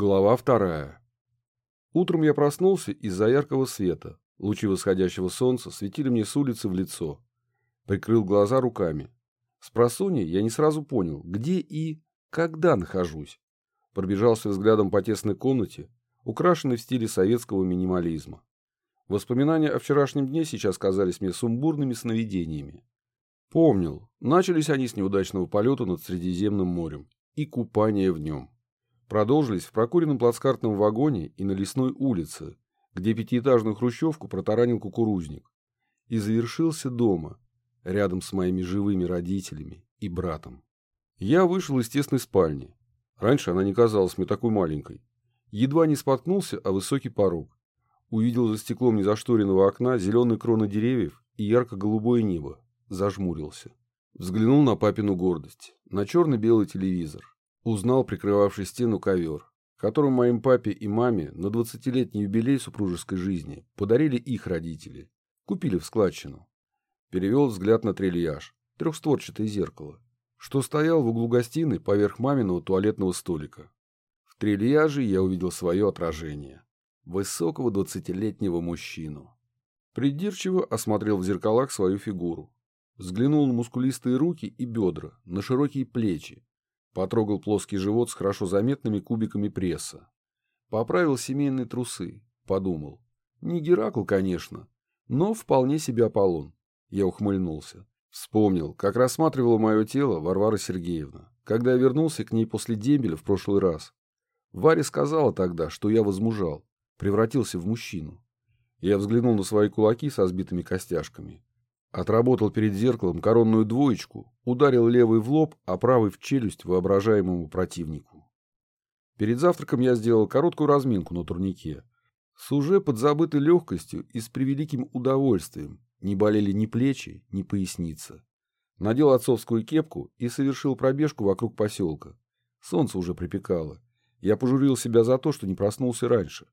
Глава вторая. Утром я проснулся из-за яркого света. Лучи восходящего солнца светили мне с улицы в лицо. Прикрыл глаза руками. С просонья я не сразу понял, где и когда нахожусь. Пробежался взглядом по тесной комнате, украшенной в стиле советского минимализма. Воспоминания о вчерашнем дне сейчас казались мне сумбурными сновидениями. Помнил, начались они с неудачного полета над Средиземным морем и купания в нем продолжились в прокуренном плацкартном вагоне и на лесной улице, где пятиэтажную хрущевку протаранил кукурузник, и завершился дома, рядом с моими живыми родителями и братом. Я вышел из тесной спальни. Раньше она не казалась мне такой маленькой. Едва не споткнулся о высокий порог. Увидел за стеклом незашторенного окна зеленые кроны деревьев и ярко-голубое небо. Зажмурился. Взглянул на папину гордость, на черно-белый телевизор, Узнал прикрывавший стену ковер, которым моим папе и маме на двадцатилетний юбилей супружеской жизни подарили их родители. Купили в складчину. Перевел взгляд на трильяж, трехстворчатое зеркало, что стоял в углу гостиной поверх маминого туалетного столика. В трильяже я увидел свое отражение. Высокого двадцатилетнего мужчину. Придирчиво осмотрел в зеркалах свою фигуру. Взглянул на мускулистые руки и бедра, на широкие плечи, Потрогал плоский живот с хорошо заметными кубиками пресса. Поправил семейные трусы. Подумал. Не Геракл, конечно, но вполне себе Аполлон. Я ухмыльнулся. Вспомнил, как рассматривала мое тело Варвара Сергеевна, когда я вернулся к ней после дембеля в прошлый раз. Варя сказала тогда, что я возмужал, превратился в мужчину. Я взглянул на свои кулаки со сбитыми костяшками. Отработал перед зеркалом коронную двоечку, ударил левый в лоб, а правый в челюсть воображаемому противнику. Перед завтраком я сделал короткую разминку на турнике. С уже подзабытой легкостью и с превеликим удовольствием не болели ни плечи, ни поясница. Надел отцовскую кепку и совершил пробежку вокруг поселка. Солнце уже припекало. Я пожурил себя за то, что не проснулся раньше.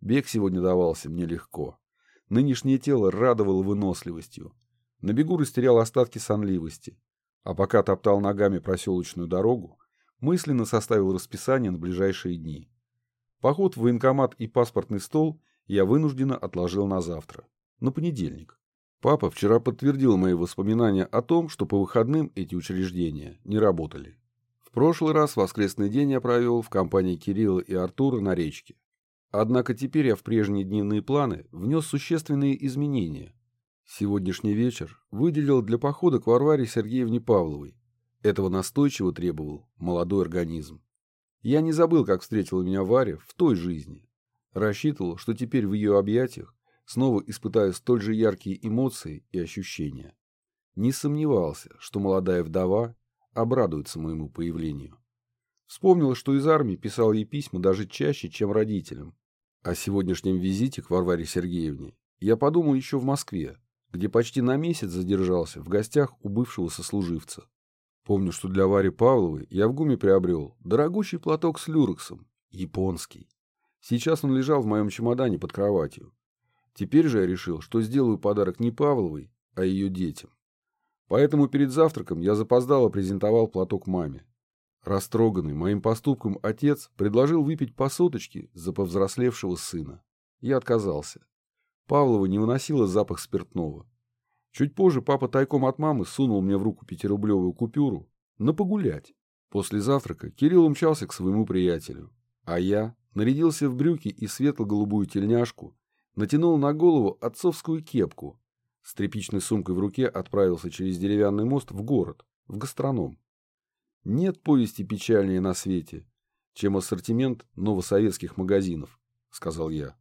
Бег сегодня давался мне легко. Нынешнее тело радовало выносливостью. На бегу растерял остатки сонливости. А пока топтал ногами проселочную дорогу, мысленно составил расписание на ближайшие дни. Поход в военкомат и паспортный стол я вынужденно отложил на завтра, на понедельник. Папа вчера подтвердил мои воспоминания о том, что по выходным эти учреждения не работали. В прошлый раз воскресный день я провел в компании Кирилла и Артура на речке. Однако теперь я в прежние дневные планы внес существенные изменения, Сегодняшний вечер выделил для похода к Варваре Сергеевне Павловой. Этого настойчиво требовал молодой организм. Я не забыл, как встретила меня Варя в той жизни. Рассчитывал, что теперь в ее объятиях снова испытаю столь же яркие эмоции и ощущения. Не сомневался, что молодая вдова обрадуется моему появлению. Вспомнил, что из армии писал ей письма даже чаще, чем родителям. О сегодняшнем визите к Варваре Сергеевне я подумал еще в Москве, где почти на месяц задержался в гостях у бывшего сослуживца. Помню, что для Вари Павловой я в ГУМе приобрел дорогущий платок с люрексом, японский. Сейчас он лежал в моем чемодане под кроватью. Теперь же я решил, что сделаю подарок не Павловой, а ее детям. Поэтому перед завтраком я запоздало презентовал платок маме. Растроганный моим поступком отец предложил выпить по соточке за повзрослевшего сына. Я отказался. Павлова не выносила запах спиртного. Чуть позже папа тайком от мамы сунул мне в руку пятирублевую купюру на погулять. После завтрака Кирилл умчался к своему приятелю, а я нарядился в брюки и светло-голубую тельняшку, натянул на голову отцовскую кепку, с тряпичной сумкой в руке отправился через деревянный мост в город, в гастроном. Нет повести печальнее на свете, чем ассортимент новосоветских магазинов, сказал я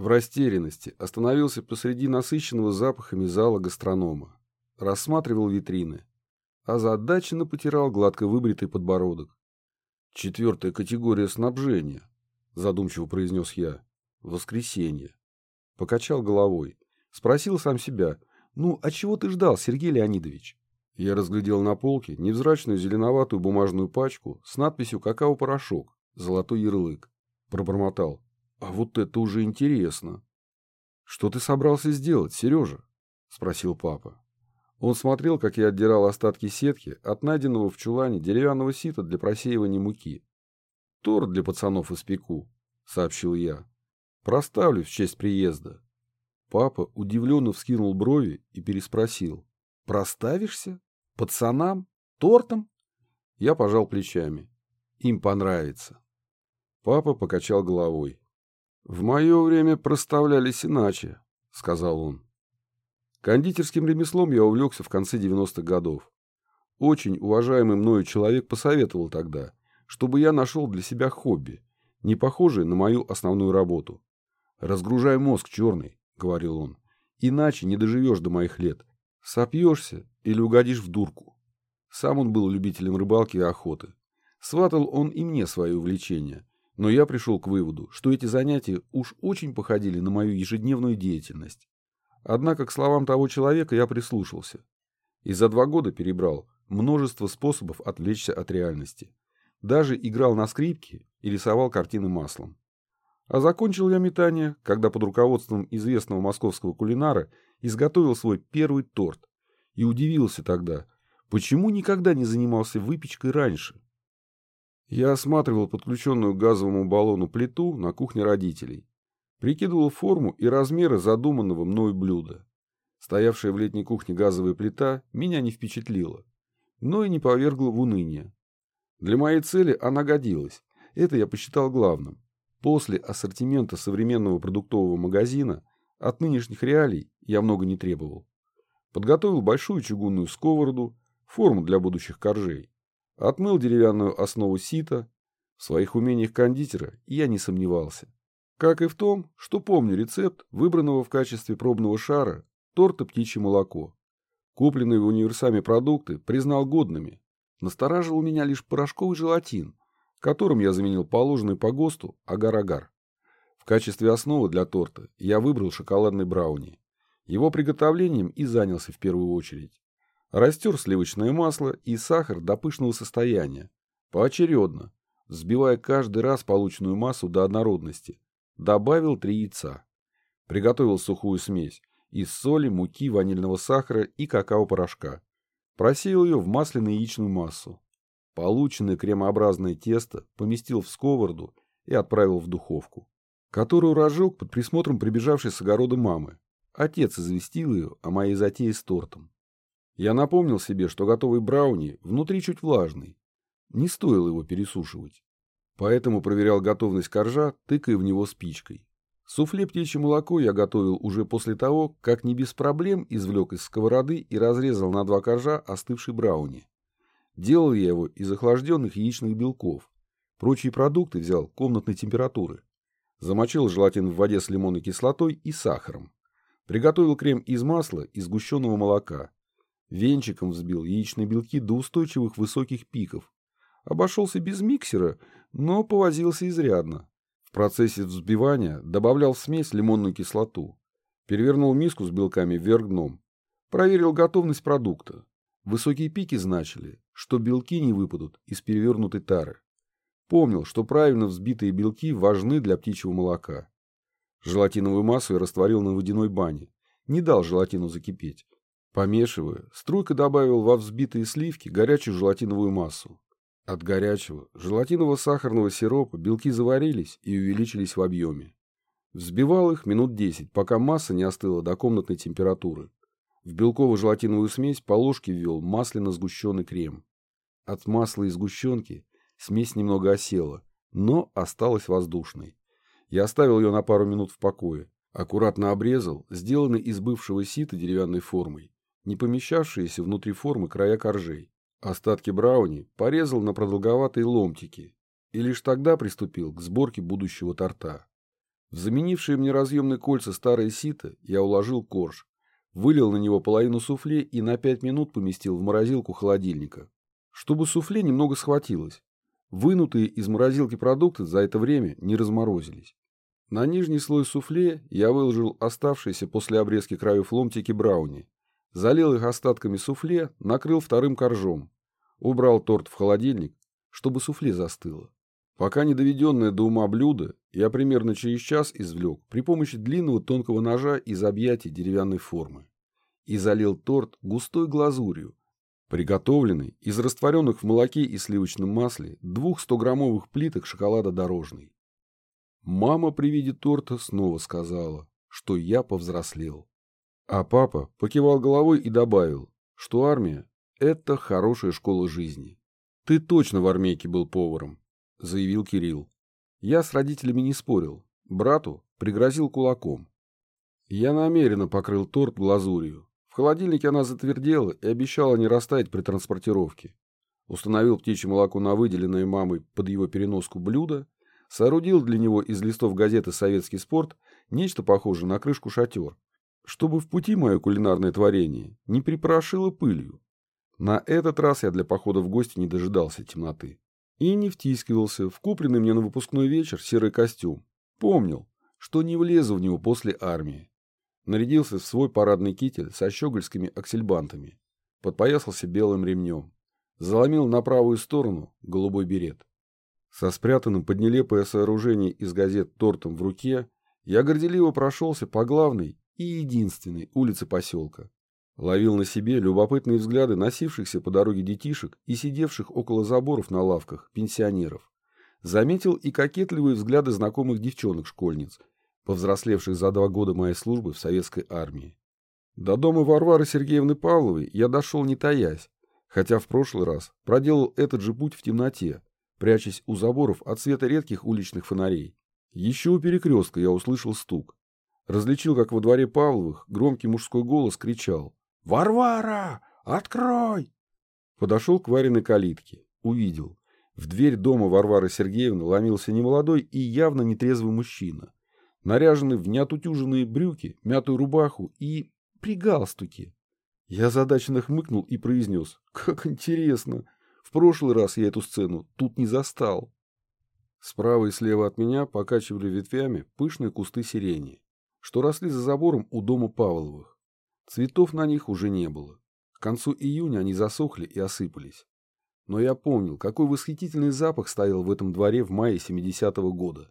в растерянности остановился посреди насыщенного запахами зала гастронома. Рассматривал витрины. Озадаченно потирал гладко выбритый подбородок. «Четвертая категория снабжения», — задумчиво произнес я. «Воскресенье». Покачал головой. Спросил сам себя. «Ну, а чего ты ждал, Сергей Леонидович?» Я разглядел на полке невзрачную зеленоватую бумажную пачку с надписью «Какао-порошок», золотой ярлык. Пробормотал. А вот это уже интересно. Что ты собрался сделать, Сережа? Спросил папа. Он смотрел, как я отдирал остатки сетки от найденного в чулане деревянного сита для просеивания муки. торт для пацанов испеку», — сообщил я. «Проставлю в честь приезда». Папа удивленно вскинул брови и переспросил. «Проставишься? Пацанам? Тортом?» Я пожал плечами. «Им понравится». Папа покачал головой. «В мое время проставлялись иначе», — сказал он. Кондитерским ремеслом я увлекся в конце 90-х годов. Очень уважаемый мною человек посоветовал тогда, чтобы я нашел для себя хобби, не похожее на мою основную работу. «Разгружай мозг, черный», — говорил он, — «иначе не доживешь до моих лет. Сопьешься или угодишь в дурку». Сам он был любителем рыбалки и охоты. Сватал он и мне свои увлечения, но я пришел к выводу, что эти занятия уж очень походили на мою ежедневную деятельность. Однако к словам того человека я прислушался. И за два года перебрал множество способов отвлечься от реальности. Даже играл на скрипке и рисовал картины маслом. А закончил я метание, когда под руководством известного московского кулинара изготовил свой первый торт. И удивился тогда, почему никогда не занимался выпечкой раньше. Я осматривал подключенную к газовому баллону плиту на кухне родителей. Прикидывал форму и размеры задуманного мною блюда. Стоявшая в летней кухне газовая плита меня не впечатлила, но и не повергла в уныние. Для моей цели она годилась. Это я посчитал главным. После ассортимента современного продуктового магазина от нынешних реалий я много не требовал. Подготовил большую чугунную сковороду, форму для будущих коржей. Отмыл деревянную основу сита. В своих умениях кондитера я не сомневался. Как и в том, что помню рецепт выбранного в качестве пробного шара торта птичье молоко. Купленные в универсаме продукты признал годными. Настораживал меня лишь порошковый желатин, которым я заменил положенный по ГОСТу агар-агар. В качестве основы для торта я выбрал шоколадный брауни. Его приготовлением и занялся в первую очередь. Растер сливочное масло и сахар до пышного состояния, поочередно, взбивая каждый раз полученную массу до однородности. Добавил три яйца. Приготовил сухую смесь из соли, муки, ванильного сахара и какао-порошка. Просеял ее в масляно-яичную массу. Полученное кремообразное тесто поместил в сковороду и отправил в духовку, которую разжег под присмотром прибежавшей с огорода мамы. Отец известил ее о моей затее с тортом. Я напомнил себе, что готовый брауни внутри чуть влажный. Не стоило его пересушивать. Поэтому проверял готовность коржа, тыкая в него спичкой. Суфле птичье молоко я готовил уже после того, как не без проблем извлек из сковороды и разрезал на два коржа остывший брауни. Делал я его из охлажденных яичных белков. Прочие продукты взял комнатной температуры. Замочил желатин в воде с лимонной кислотой и сахаром. Приготовил крем из масла и сгущенного молока. Венчиком взбил яичные белки до устойчивых высоких пиков. Обошелся без миксера, но повозился изрядно. В процессе взбивания добавлял в смесь лимонную кислоту. Перевернул миску с белками вверх дном. Проверил готовность продукта. Высокие пики значили, что белки не выпадут из перевернутой тары. Помнил, что правильно взбитые белки важны для птичьего молока. Желатиновую массу я растворил на водяной бане. Не дал желатину закипеть. Помешивая, струйка добавил во взбитые сливки горячую желатиновую массу. От горячего желатинового сахарного сиропа белки заварились и увеличились в объеме. Взбивал их минут 10, пока масса не остыла до комнатной температуры. В белково-желатиновую смесь по ложке ввел масляно-сгущенный крем. От масла и сгущенки смесь немного осела, но осталась воздушной. Я оставил ее на пару минут в покое. Аккуратно обрезал, сделанный из бывшего сита деревянной формой, не помещавшиеся внутри формы края коржей. Остатки брауни порезал на продолговатые ломтики и лишь тогда приступил к сборке будущего торта. В заменившие мне разъемные кольца старое сито я уложил корж, вылил на него половину суфле и на пять минут поместил в морозилку холодильника, чтобы суфле немного схватилось. Вынутые из морозилки продукты за это время не разморозились. На нижний слой суфле я выложил оставшиеся после обрезки краев ломтики брауни, залил их остатками суфле, накрыл вторым коржом, убрал торт в холодильник, чтобы суфле застыло. Пока не доведенное до ума блюдо, я примерно через час извлек при помощи длинного тонкого ножа из объятий деревянной формы и залил торт густой глазурью, Приготовленный из растворенных в молоке и сливочном масле двух 100-граммовых плиток шоколада дорожный. Мама при виде торта снова сказала, что я повзрослел. А папа покивал головой и добавил, что армия – это хорошая школа жизни. «Ты точно в армейке был поваром», – заявил Кирилл. Я с родителями не спорил. Брату пригрозил кулаком. Я намеренно покрыл торт глазурью. В холодильнике она затвердела и обещала не растаять при транспортировке. Установил птичье молоко на выделенное мамой под его переноску блюдо, соорудил для него из листов газеты «Советский спорт» нечто похожее на крышку-шатер, чтобы в пути мое кулинарное творение не припорошило пылью. На этот раз я для похода в гости не дожидался темноты. И не втискивался в купленный мне на выпускной вечер серый костюм. Помнил, что не влезу в него после армии. Нарядился в свой парадный китель со щегольскими аксельбантами. Подпоясался белым ремнем. Заломил на правую сторону голубой берет. Со спрятанным под нелепое сооружение из газет тортом в руке я горделиво прошелся по главной и единственной улице поселка. Ловил на себе любопытные взгляды носившихся по дороге детишек и сидевших около заборов на лавках пенсионеров. Заметил и кокетливые взгляды знакомых девчонок-школьниц, повзрослевших за два года моей службы в советской армии. До дома Варвары Сергеевны Павловой я дошел не таясь, хотя в прошлый раз проделал этот же путь в темноте, прячась у заборов от света редких уличных фонарей. Еще у перекрестка я услышал стук. Различил, как во дворе Павловых громкий мужской голос кричал «Варвара! Открой!» Подошел к Вариной калитке. Увидел. В дверь дома Варвары Сергеевны ломился немолодой и явно нетрезвый мужчина, наряженный в неотутюженные брюки, мятую рубаху и при галстуке. Я задачно хмыкнул и произнес. «Как интересно! В прошлый раз я эту сцену тут не застал». Справа и слева от меня покачивали ветвями пышные кусты сирени, что росли за забором у дома Павловых. Цветов на них уже не было. К концу июня они засохли и осыпались. Но я помнил, какой восхитительный запах стоял в этом дворе в мае 70-го года.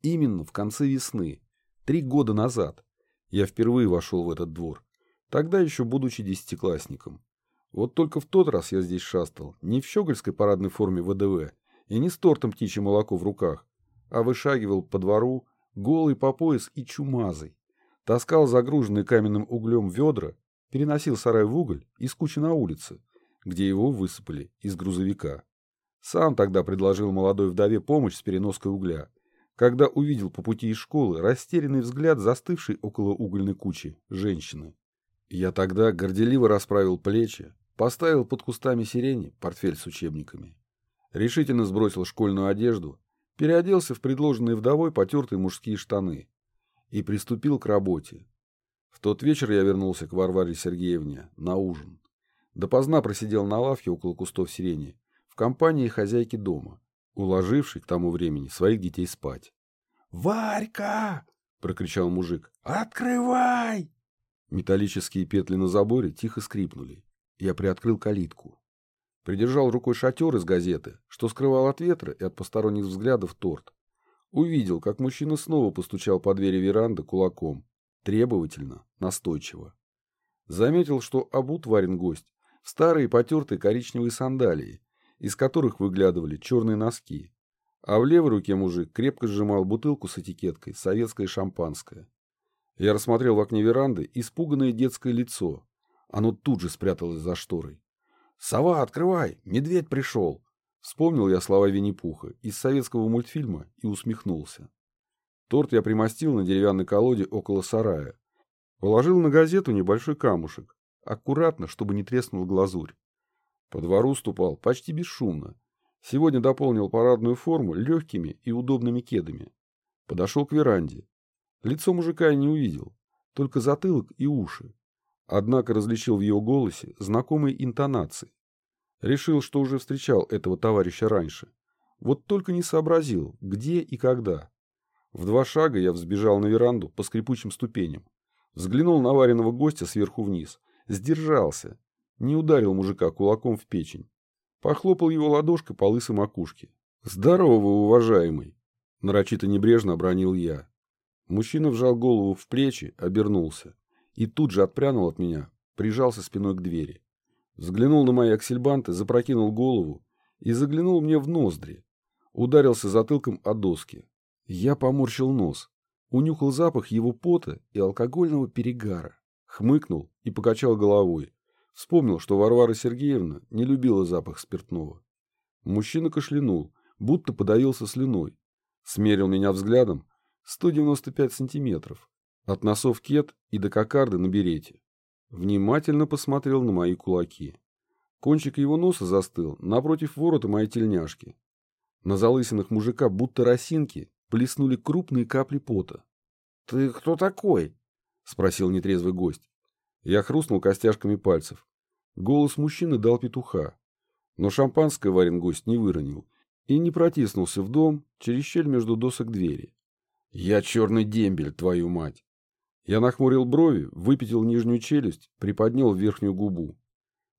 Именно в конце весны, три года назад, я впервые вошел в этот двор, тогда еще будучи десятиклассником. Вот только в тот раз я здесь шастал, не в щегольской парадной форме ВДВ и не с тортом птичье молоко в руках, а вышагивал по двору, голый по пояс и чумазый таскал загруженные каменным углем ведра, переносил сарай в уголь из кучи на улице, где его высыпали из грузовика. Сам тогда предложил молодой вдове помощь с переноской угля, когда увидел по пути из школы растерянный взгляд застывшей около угольной кучи женщины. Я тогда горделиво расправил плечи, поставил под кустами сирени портфель с учебниками, решительно сбросил школьную одежду, переоделся в предложенные вдовой потертые мужские штаны и приступил к работе. В тот вечер я вернулся к Варваре Сергеевне на ужин. Допоздна просидел на лавке около кустов сирени в компании хозяйки дома, уложившей к тому времени своих детей спать. «Варька!» — прокричал мужик. «Открывай!» Металлические петли на заборе тихо скрипнули. Я приоткрыл калитку. Придержал рукой шатер из газеты, что скрывал от ветра и от посторонних взглядов торт. Увидел, как мужчина снова постучал по двери веранды кулаком. Требовательно, настойчиво. Заметил, что обут варен гость в старые потертые коричневые сандалии, из которых выглядывали черные носки. А в левой руке мужик крепко сжимал бутылку с этикеткой «Советское шампанское». Я рассмотрел в окне веранды испуганное детское лицо. Оно тут же спряталось за шторой. «Сова, открывай! Медведь пришел!» Вспомнил я слова Винни-Пуха из советского мультфильма и усмехнулся. Торт я примостил на деревянной колоде около сарая. Положил на газету небольшой камушек, аккуратно, чтобы не треснул глазурь. По двору ступал почти бесшумно. Сегодня дополнил парадную форму легкими и удобными кедами. Подошел к веранде. Лицо мужика я не увидел, только затылок и уши. Однако различил в его голосе знакомые интонации. Решил, что уже встречал этого товарища раньше. Вот только не сообразил, где и когда. В два шага я взбежал на веранду по скрипучим ступеням. Взглянул на вареного гостя сверху вниз. Сдержался. Не ударил мужика кулаком в печень. Похлопал его ладошкой по лысой макушке. «Здорово, уважаемый!» Нарочито небрежно обронил я. Мужчина вжал голову в плечи, обернулся. И тут же отпрянул от меня, прижался спиной к двери. Взглянул на мои аксельбанты, запрокинул голову и заглянул мне в ноздри. Ударился затылком о доски. Я поморщил нос. Унюхал запах его пота и алкогольного перегара. Хмыкнул и покачал головой. Вспомнил, что Варвара Сергеевна не любила запах спиртного. Мужчина кашлянул, будто подавился слюной. Смерил меня взглядом 195 сантиметров. От носов кет и до кокарды на берете. Внимательно посмотрел на мои кулаки. Кончик его носа застыл напротив ворота моей тельняшки. На залысинах мужика, будто росинки, плеснули крупные капли пота. — Ты кто такой? — спросил нетрезвый гость. Я хрустнул костяшками пальцев. Голос мужчины дал петуха. Но шампанское варен гость не выронил и не протиснулся в дом через щель между досок двери. «Я черный дембель, твою мать!» Я нахмурил брови, выпятил нижнюю челюсть, приподнял верхнюю губу.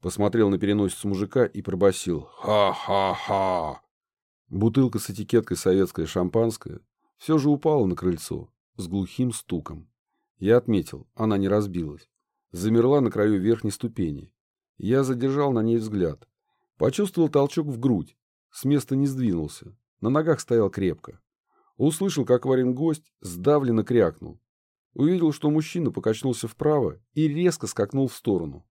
Посмотрел на переносицу мужика и пробасил «Ха-ха-ха!». Бутылка с этикеткой «Советское шампанское» все же упала на крыльцо с глухим стуком. Я отметил, она не разбилась. Замерла на краю верхней ступени. Я задержал на ней взгляд. Почувствовал толчок в грудь. С места не сдвинулся. На ногах стоял крепко. Услышал, как варен гость сдавленно крякнул. Увидел, что мужчина покачнулся вправо и резко скакнул в сторону.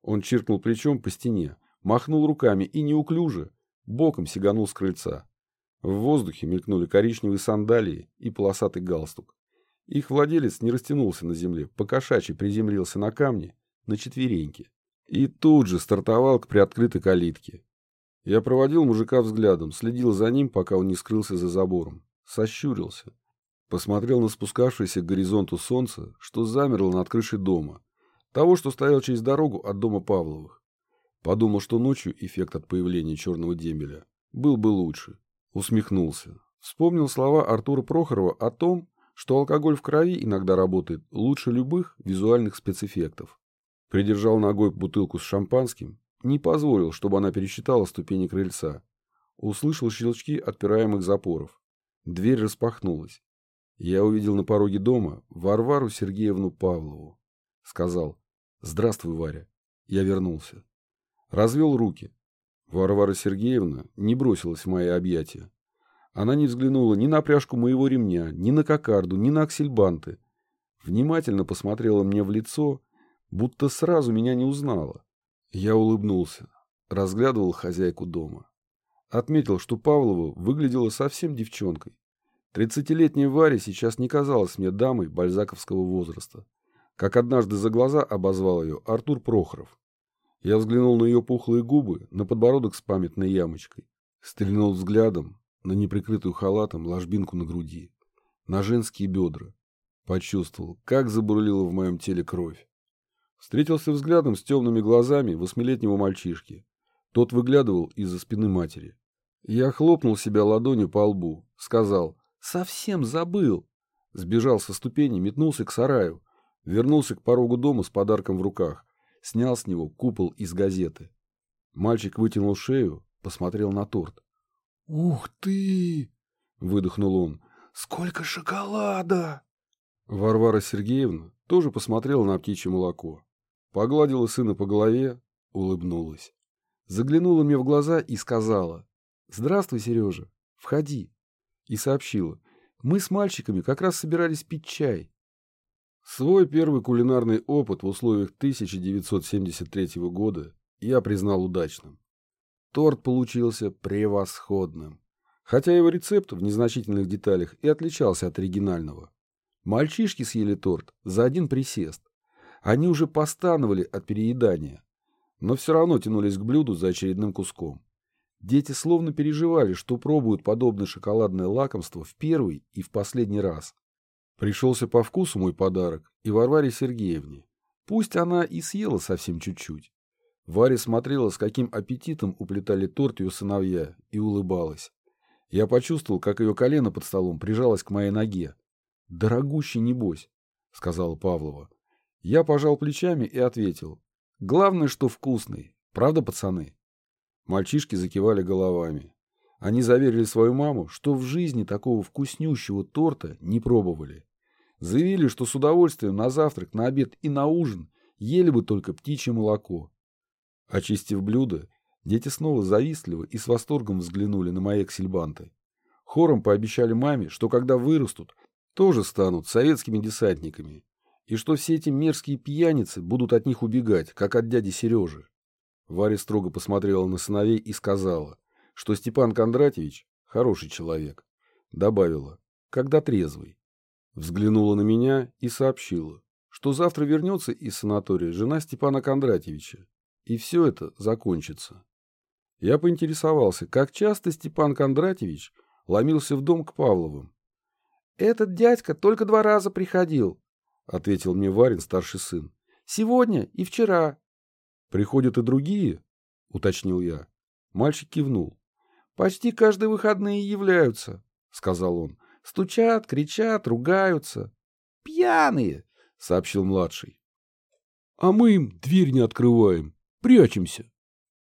Он чиркнул плечом по стене, махнул руками и неуклюже, боком сиганул с крыльца. В воздухе мелькнули коричневые сандалии и полосатый галстук. Их владелец не растянулся на земле, покошачий приземлился на камни, на четвереньки. И тут же стартовал к приоткрытой калитке. Я проводил мужика взглядом, следил за ним, пока он не скрылся за забором. Сощурился. Посмотрел на спускавшееся к горизонту солнце, что замерло над крышей дома. Того, что стоял через дорогу от дома Павловых. Подумал, что ночью эффект от появления черного дембеля был бы лучше. Усмехнулся. Вспомнил слова Артура Прохорова о том, что алкоголь в крови иногда работает лучше любых визуальных спецэффектов. Придержал ногой бутылку с шампанским, не позволил, чтобы она пересчитала ступени крыльца. Услышал щелчки отпираемых запоров. Дверь распахнулась. Я увидел на пороге дома Варвару Сергеевну Павлову. Сказал «Здравствуй, Варя». Я вернулся. Развел руки. Варвара Сергеевна не бросилась в мои объятия. Она не взглянула ни на пряжку моего ремня, ни на кокарду, ни на аксельбанты. Внимательно посмотрела мне в лицо будто сразу меня не узнала. Я улыбнулся, разглядывал хозяйку дома. Отметил, что Павлова выглядела совсем девчонкой. Тридцатилетняя Варя сейчас не казалась мне дамой бальзаковского возраста, как однажды за глаза обозвал ее Артур Прохоров. Я взглянул на ее пухлые губы, на подбородок с памятной ямочкой, стрельнул взглядом на неприкрытую халатом ложбинку на груди, на женские бедра. Почувствовал, как забурлила в моем теле кровь. Встретился взглядом с темными глазами восьмилетнего мальчишки. Тот выглядывал из-за спины матери. Я хлопнул себя ладонью по лбу, сказал «Совсем забыл!» Сбежал со ступени, метнулся к сараю, вернулся к порогу дома с подарком в руках, снял с него купол из газеты. Мальчик вытянул шею, посмотрел на торт. «Ух ты!» — выдохнул он. «Сколько шоколада!» Варвара Сергеевна тоже посмотрела на птичье молоко. Погладила сына по голове, улыбнулась. Заглянула мне в глаза и сказала «Здравствуй, Сережа, входи». И сообщила «Мы с мальчиками как раз собирались пить чай». Свой первый кулинарный опыт в условиях 1973 года я признал удачным. Торт получился превосходным, хотя его рецепт в незначительных деталях и отличался от оригинального. Мальчишки съели торт за один присест, они уже постановали от переедания, но все равно тянулись к блюду за очередным куском. Дети словно переживали, что пробуют подобное шоколадное лакомство в первый и в последний раз. Пришелся по вкусу мой подарок и Варваре Сергеевне. Пусть она и съела совсем чуть-чуть. Варя смотрела, с каким аппетитом уплетали торт ее сыновья, и улыбалась. Я почувствовал, как ее колено под столом прижалось к моей ноге. «Дорогущий, небось», — сказала Павлова. Я пожал плечами и ответил. Главное, что вкусный. Правда, пацаны? Мальчишки закивали головами. Они заверили свою маму, что в жизни такого вкуснющего торта не пробовали. Заявили, что с удовольствием на завтрак, на обед и на ужин ели бы только птичье молоко. Очистив блюдо, дети снова завистливо и с восторгом взглянули на мои эксельбанты. Хором пообещали маме, что когда вырастут, тоже станут советскими десантниками, и что все эти мерзкие пьяницы будут от них убегать, как от дяди Сережи. Варя строго посмотрела на сыновей и сказала, что Степан Кондратьевич хороший человек. Добавила, когда трезвый. Взглянула на меня и сообщила, что завтра вернется из санатория жена Степана Кондратьевича, и все это закончится. Я поинтересовался, как часто Степан Кондратьевич ломился в дом к Павловым. «Этот дядька только два раза приходил», — ответил мне Варин, старший сын. «Сегодня и вчера». «Приходят и другие?» — уточнил я. Мальчик кивнул. «Почти каждые выходные являются», — сказал он. «Стучат, кричат, ругаются». «Пьяные», — сообщил младший. «А мы им дверь не открываем, прячемся».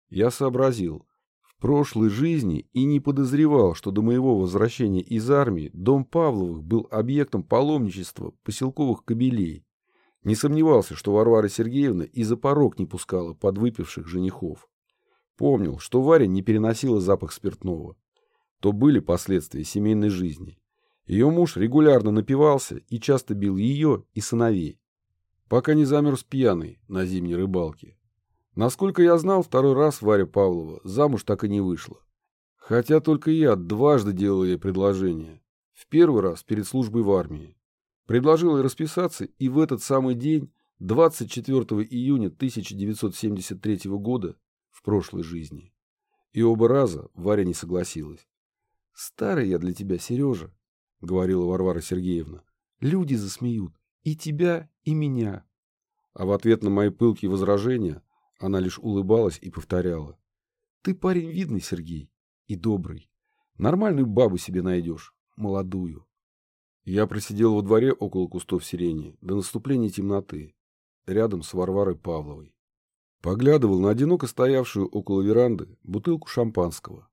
Я сообразил. В прошлой жизни и не подозревал, что до моего возвращения из армии дом Павловых был объектом паломничества поселковых кобелей. Не сомневался, что Варвара Сергеевна и за порог не пускала подвыпивших женихов. Помнил, что Варя не переносила запах спиртного. То были последствия семейной жизни. Ее муж регулярно напивался и часто бил ее и сыновей, пока не замерз пьяный на зимней рыбалке. Насколько я знал, второй раз Варя Павлова замуж так и не вышла. Хотя только я дважды делал ей предложение. В первый раз перед службой в армии. Предложил ей расписаться, и в этот самый день, 24 июня 1973 года, в прошлой жизни. И оба раза Варя не согласилась. «Старый я для тебя, Сережа», — говорила Варвара Сергеевна. «Люди засмеют. И тебя, и меня». А в ответ на мои пылкие возражения она лишь улыбалась и повторяла. «Ты парень видный, Сергей, и добрый. Нормальную бабу себе найдешь, молодую». Я просидел во дворе около кустов сирени до наступления темноты, рядом с Варварой Павловой. Поглядывал на одиноко стоявшую около веранды бутылку шампанского.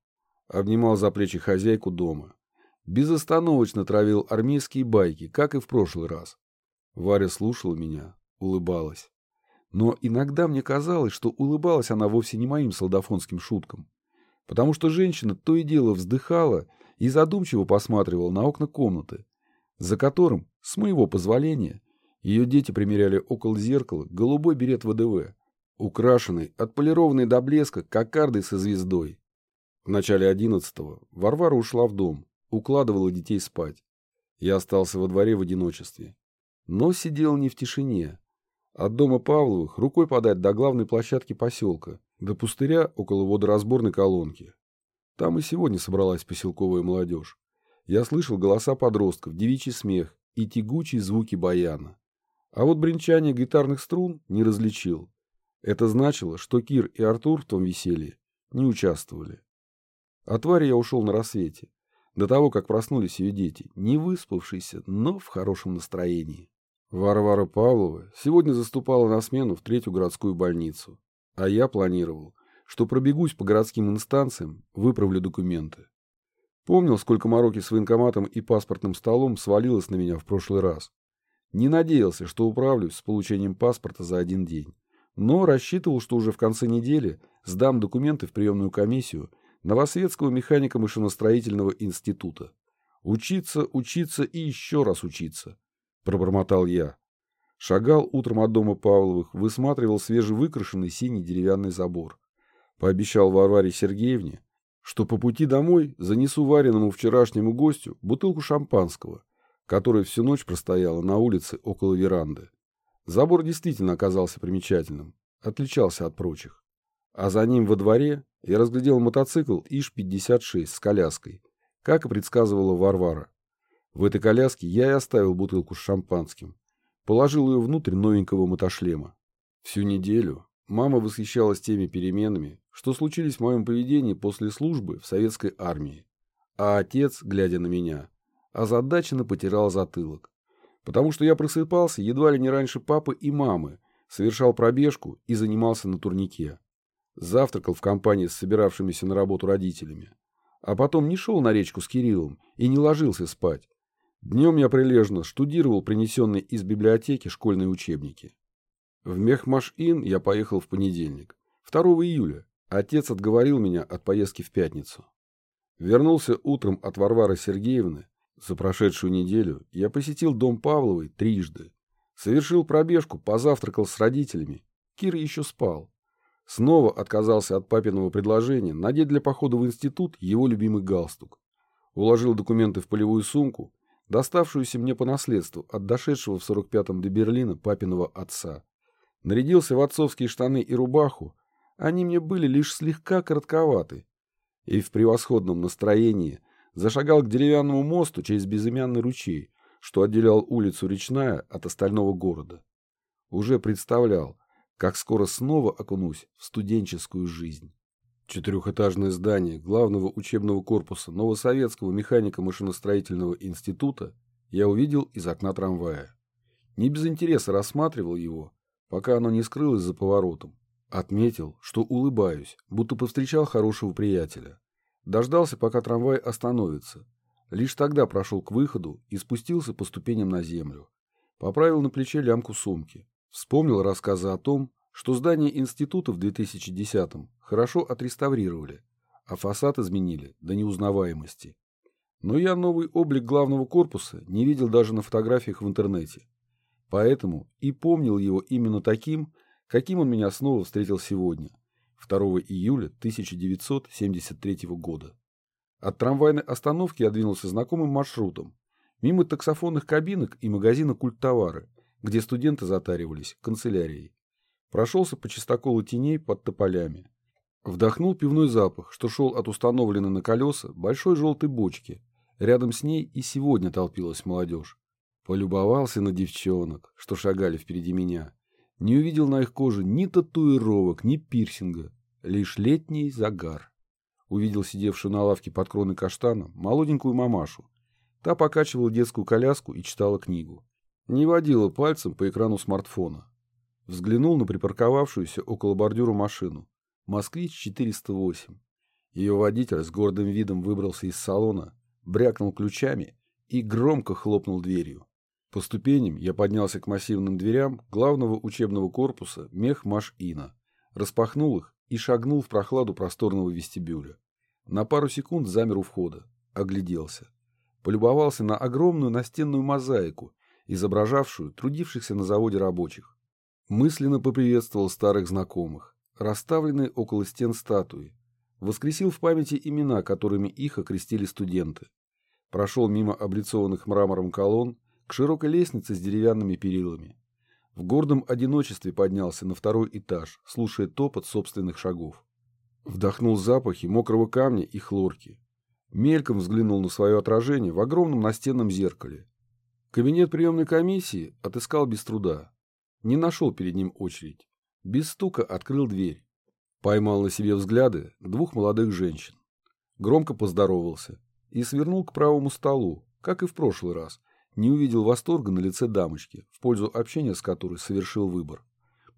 Обнимал за плечи хозяйку дома. Безостановочно травил армейские байки, как и в прошлый раз. Варя слушала меня, улыбалась. Но иногда мне казалось, что улыбалась она вовсе не моим солдафонским шуткам, потому что женщина то и дело вздыхала и задумчиво посматривала на окна комнаты, за которым, с моего позволения, ее дети примеряли около зеркала голубой берет ВДВ, украшенный, отполированный до блеска, кокардой со звездой. В начале одиннадцатого Варвара ушла в дом, укладывала детей спать. Я остался во дворе в одиночестве. Но сидел не в тишине, от дома Павловых рукой подать до главной площадки поселка, до пустыря около водоразборной колонки. Там и сегодня собралась поселковая молодежь. Я слышал голоса подростков, девичий смех и тягучие звуки баяна. А вот бренчание гитарных струн не различил. Это значило, что Кир и Артур в том веселье не участвовали. От твари я ушел на рассвете, до того, как проснулись ее дети, не выспавшиеся, но в хорошем настроении. Варвара Павлова сегодня заступала на смену в третью городскую больницу, а я планировал, что пробегусь по городским инстанциям, выправлю документы. Помнил, сколько мороки с военкоматом и паспортным столом свалилось на меня в прошлый раз. Не надеялся, что управлюсь с получением паспорта за один день, но рассчитывал, что уже в конце недели сдам документы в приемную комиссию Новосветского механико-машиностроительного института. Учиться, учиться и еще раз учиться пробормотал я. Шагал утром от дома Павловых, высматривал свежевыкрашенный синий деревянный забор. Пообещал Варваре Сергеевне, что по пути домой занесу вареному вчерашнему гостю бутылку шампанского, которая всю ночь простояла на улице около веранды. Забор действительно оказался примечательным, отличался от прочих. А за ним во дворе я разглядел мотоцикл ИЖ-56 с коляской, как и предсказывала Варвара. В этой коляске я и оставил бутылку с шампанским. Положил ее внутрь новенького мотошлема. Всю неделю мама восхищалась теми переменами, что случились в моем поведении после службы в советской армии. А отец, глядя на меня, озадаченно потирал затылок. Потому что я просыпался едва ли не раньше папы и мамы, совершал пробежку и занимался на турнике. Завтракал в компании с собиравшимися на работу родителями. А потом не шел на речку с Кириллом и не ложился спать, Днем я прилежно штудировал принесенные из библиотеки школьные учебники. В Мехмаш-Ин я поехал в понедельник, 2 июля отец отговорил меня от поездки в пятницу. Вернулся утром от Варвары Сергеевны. За прошедшую неделю я посетил дом Павловой трижды. Совершил пробежку, позавтракал с родителями. Кира еще спал. Снова отказался от папиного предложения надеть для похода в институт его любимый галстук. Уложил документы в полевую сумку, доставшуюся мне по наследству от дошедшего в 45-м до Берлина папиного отца. Нарядился в отцовские штаны и рубаху, они мне были лишь слегка коротковаты, и в превосходном настроении зашагал к деревянному мосту через безымянный ручей, что отделял улицу Речная от остального города. Уже представлял, как скоро снова окунусь в студенческую жизнь. Четырехэтажное здание главного учебного корпуса Новосоветского механико-машиностроительного института я увидел из окна трамвая. Не без интереса рассматривал его, пока оно не скрылось за поворотом. Отметил, что улыбаюсь, будто повстречал хорошего приятеля. Дождался, пока трамвай остановится. Лишь тогда прошел к выходу и спустился по ступеням на землю. Поправил на плече лямку сумки. Вспомнил рассказы о том, что здание института в 2010-м хорошо отреставрировали, а фасад изменили до неузнаваемости. Но я новый облик главного корпуса не видел даже на фотографиях в интернете. Поэтому и помнил его именно таким, каким он меня снова встретил сегодня, 2 июля 1973 года. От трамвайной остановки я двинулся знакомым маршрутом, мимо таксофонных кабинок и магазина культтовары, где студенты затаривались канцелярией. Прошелся по чистоколу теней под тополями. Вдохнул пивной запах, что шел от установленной на колеса большой желтой бочки. Рядом с ней и сегодня толпилась молодежь. Полюбовался на девчонок, что шагали впереди меня. Не увидел на их коже ни татуировок, ни пирсинга, лишь летний загар. Увидел сидевшую на лавке под кроной каштана молоденькую мамашу. Та покачивала детскую коляску и читала книгу не водила пальцем по экрану смартфона. Взглянул на припарковавшуюся около бордюра машину. «Москвич-408». Ее водитель с гордым видом выбрался из салона, брякнул ключами и громко хлопнул дверью. По ступеням я поднялся к массивным дверям главного учебного корпуса Мехмаш-Ина, распахнул их и шагнул в прохладу просторного вестибюля. На пару секунд замер у входа, огляделся. Полюбовался на огромную настенную мозаику изображавшую трудившихся на заводе рабочих. Мысленно поприветствовал старых знакомых, расставленные около стен статуи, воскресил в памяти имена, которыми их окрестили студенты. Прошел мимо облицованных мрамором колонн к широкой лестнице с деревянными перилами. В гордом одиночестве поднялся на второй этаж, слушая топот собственных шагов. Вдохнул запахи мокрого камня и хлорки. Мельком взглянул на свое отражение в огромном настенном зеркале. Кабинет приемной комиссии отыскал без труда. Не нашел перед ним очередь. Без стука открыл дверь. Поймал на себе взгляды двух молодых женщин. Громко поздоровался и свернул к правому столу, как и в прошлый раз. Не увидел восторга на лице дамочки, в пользу общения с которой совершил выбор.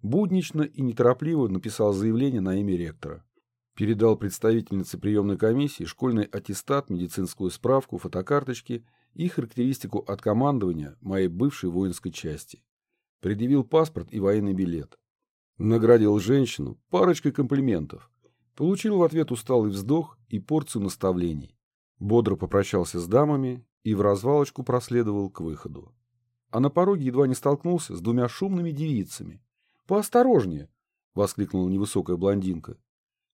Буднично и неторопливо написал заявление на имя ректора. Передал представительнице приемной комиссии школьный аттестат, медицинскую справку, фотокарточки и характеристику от командования моей бывшей воинской части. Предъявил паспорт и военный билет. Наградил женщину парочкой комплиментов. Получил в ответ усталый вздох и порцию наставлений. Бодро попрощался с дамами и в развалочку проследовал к выходу. А на пороге едва не столкнулся с двумя шумными девицами. «Поосторожнее!» — воскликнула невысокая блондинка.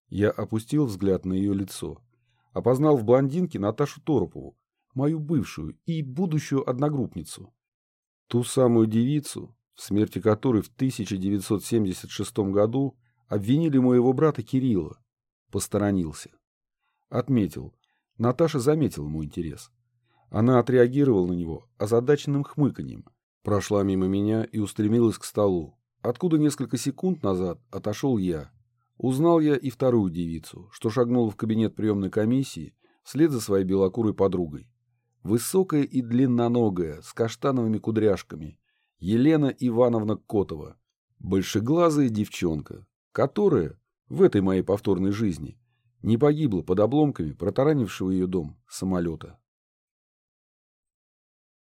Я опустил взгляд на ее лицо. Опознал в блондинке Наташу Торопову, мою бывшую и будущую одногруппницу. Ту самую девицу, в смерти которой в 1976 году обвинили моего брата Кирилла. Посторонился. Отметил. Наташа заметила мой интерес. Она отреагировала на него озадаченным хмыканьем, прошла мимо меня и устремилась к столу, откуда несколько секунд назад отошел я. Узнал я и вторую девицу, что шагнула в кабинет приемной комиссии вслед за своей белокурой подругой. Высокая и длинноногая, с каштановыми кудряшками. Елена Ивановна Котова. Большеглазая девчонка, которая в этой моей повторной жизни не погибла под обломками протаранившего ее дом самолета.